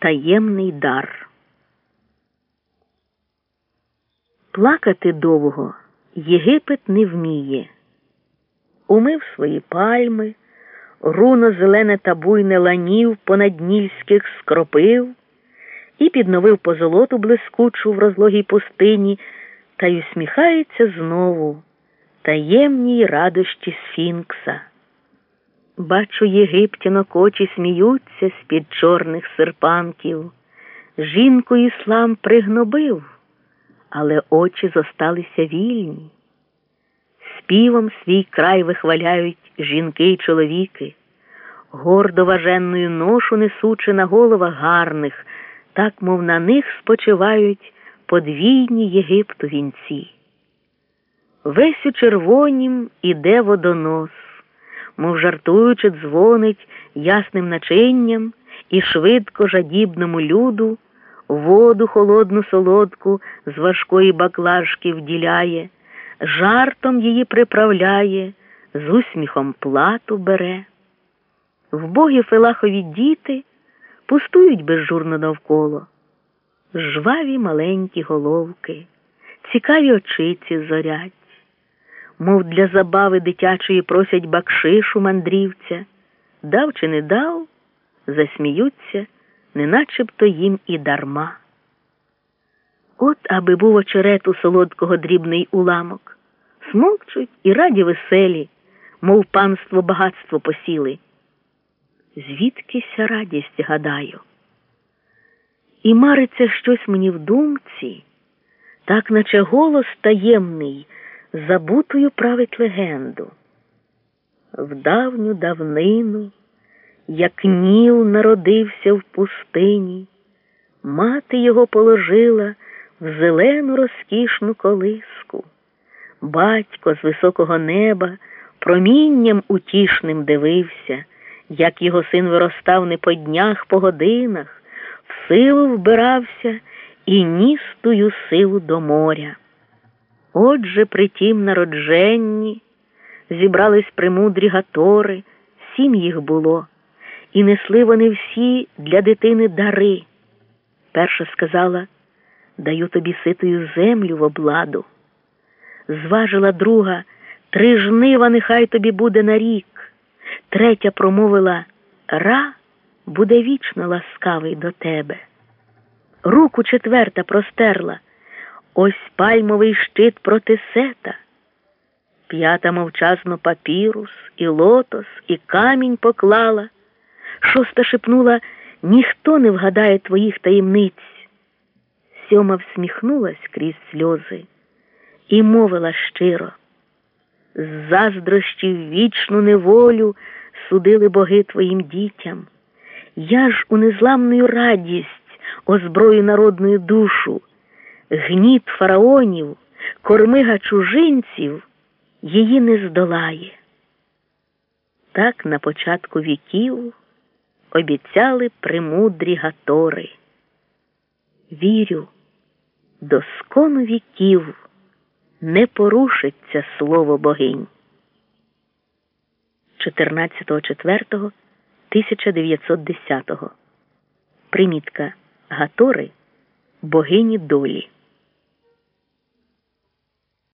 Таємний дар. Плакати довго Єгипет не вміє. Умив свої пальми, руно зелене та буйне ланів понаднільських скропив і підновив позолоту блискучу в розлогій пустині та й усміхається знову таємній радощі Сфінкса. Бачу, єгиптянок очі сміються з-під чорних серпанків. Жінку іслам пригнобив, але очі зосталися вільні. Співом свій край вихваляють жінки й чоловіки, гордо важенною ношу несучи на головах гарних, так мов на них спочивають подвійні Єгипту вінці. Весь у червонім іде водонос мов жартуючи, дзвонить ясним начинням і швидко жадібному люду воду холодну солодку з важкої баклажки вділяє, жартом її приправляє, з усміхом плату бере. Вбогі фелахові діти пустують безжурно навколо, жваві маленькі головки, цікаві очиці зорять мов для забави дитячої просять бакшишу мандрівця, дав чи не дав, засміються, не начебто їм і дарма. От аби був очерету солодкого дрібний уламок, смокчуть і раді веселі, мов панство багатство посіли. Звідкися радість гадаю. І мариться щось мені в думці, так наче голос таємний забутою править легенду. В давню давнину, як ніл народився в пустині, мати його положила в зелену розкішну колиску. Батько з високого неба промінням утішним дивився, як його син виростав не по днях, по годинах, в силу вбирався і ніс тую силу до моря. Отже, при тім народженні зібрались премудрі гатори, сім їх було, і несли вони всі для дитини дари. Перша сказала даю тобі ситою землю в обладу. Зважила друга три жнива нехай тобі буде на рік. Третя промовила Ра буде вічно ласкавий до тебе. Руку четверта простерла. Ось пальмовий щит проти сета. П'ята мовчазно папірус, і лотос, і камінь поклала. Шоста шепнула ніхто не вгадає твоїх таємниць. Сьома всміхнулась крізь сльози і мовила щиро. З заздрощів вічну неволю судили боги твоїм дітям. Я ж у незламну радість озброю народну душу гніт фараонів, кормига чужинців її не здолає. Так на початку віків обіцяли премудрі гатори. Вірю, до скону віків не порушиться слово богинь. 14.04.1910 Примітка Гатори богині долі.